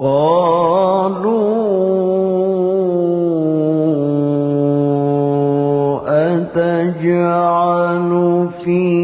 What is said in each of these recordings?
قالوا أتجعل فيها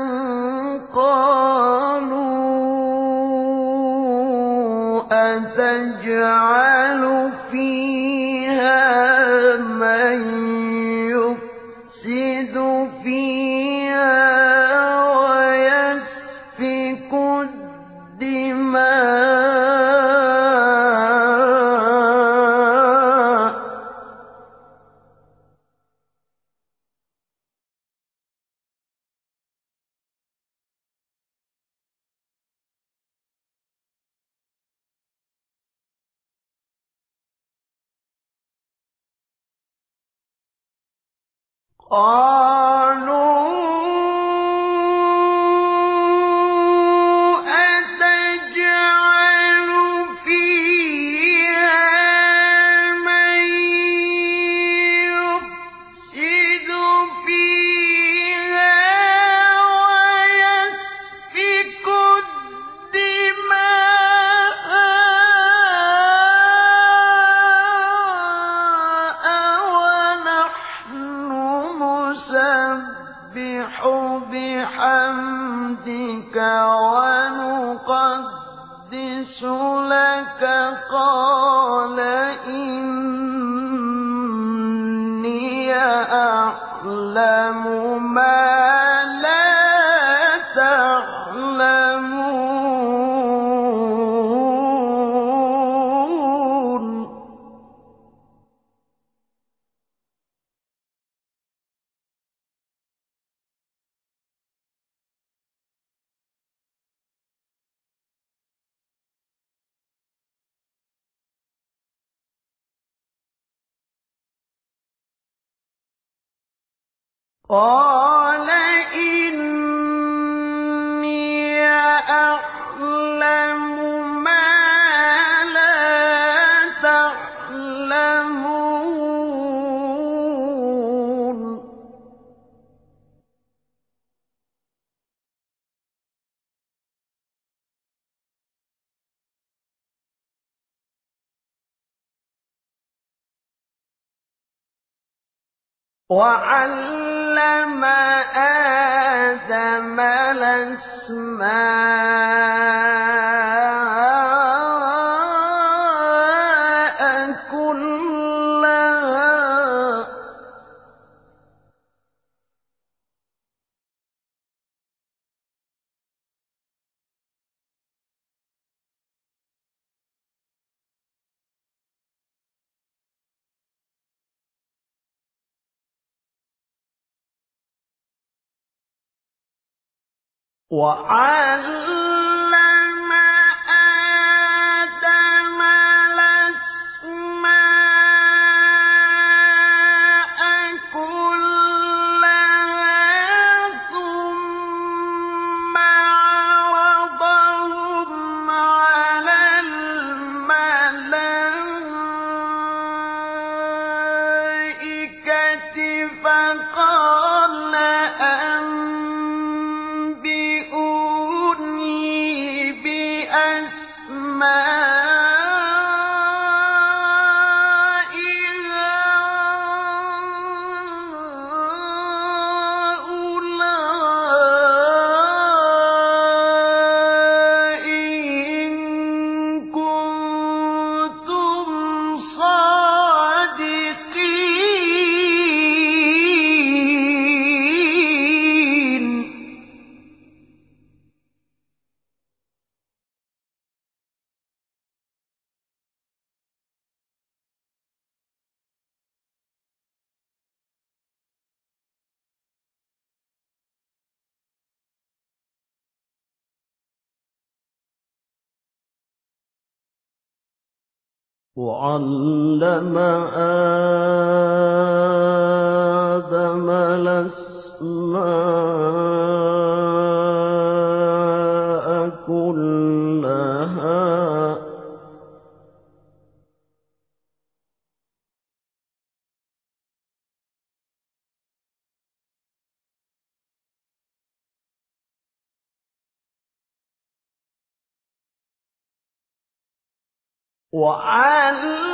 قَالُوا قَالُوا لَكَ ۖ قَالَ إِنِّي قَالَ إِنِّي أَعْلَمُ مَا لَا تَعْلَمُونَ. وَعَلَّمَ آدَمَ الْأَسْمَاءَ. 我安安 أسماء وعلم آدم الأسماء. وعن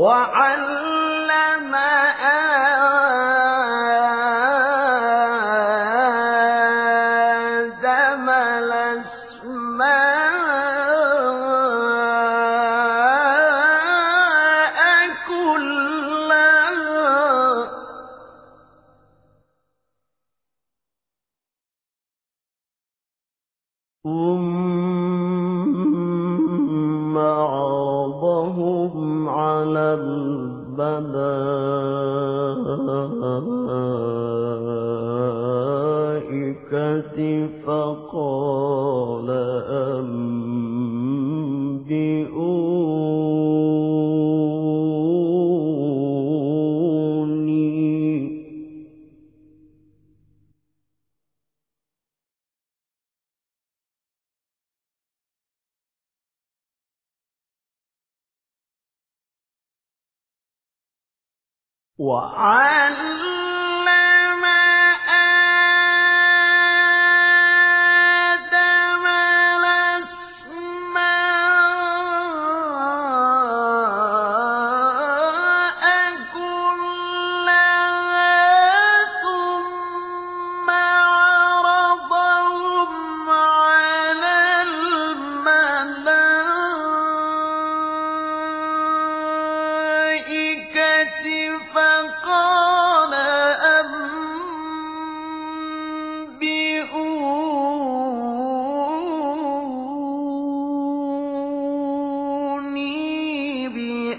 وَعَلَّمَ آدَمَ الْأَسْمَاءَ كُلَّهَا ۚ. ثُمَّ الْمَلَائِكَةِ وعلى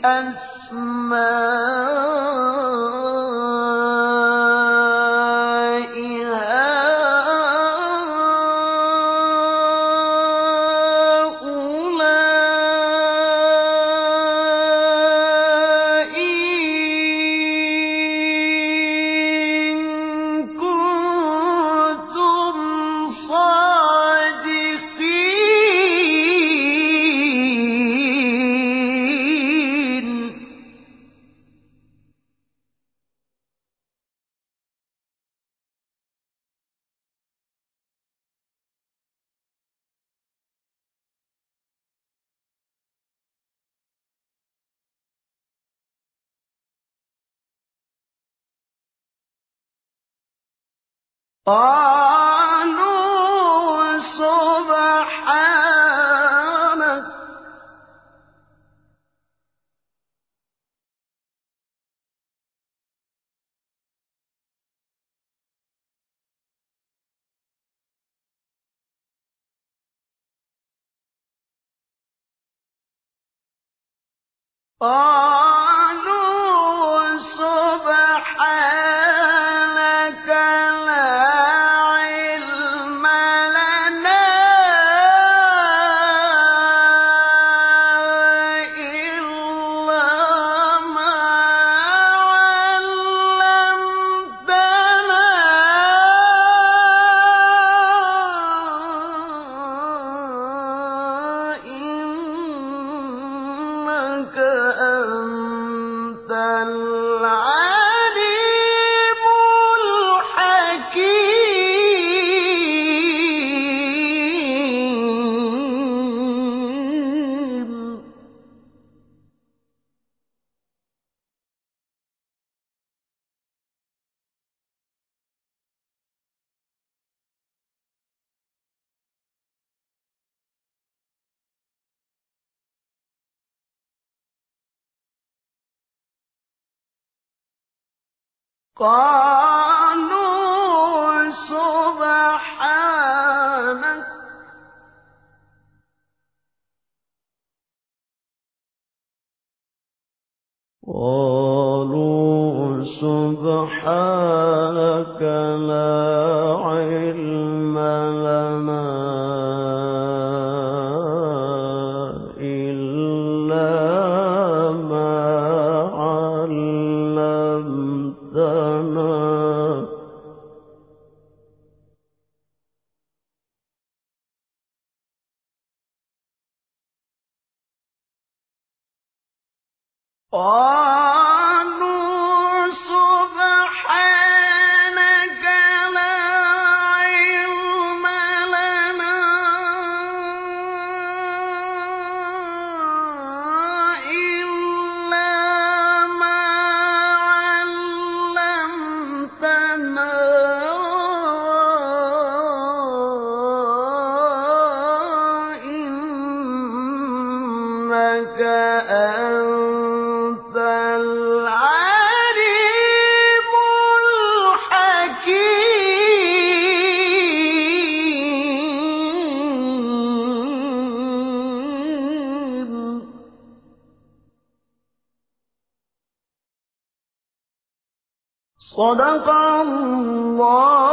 بِأَسْمَائِهَا قَالُوا سُبْحَانَكَ. قَالُوا قَالُوا سُبْحَانَكَ. قَالُوا صدق الله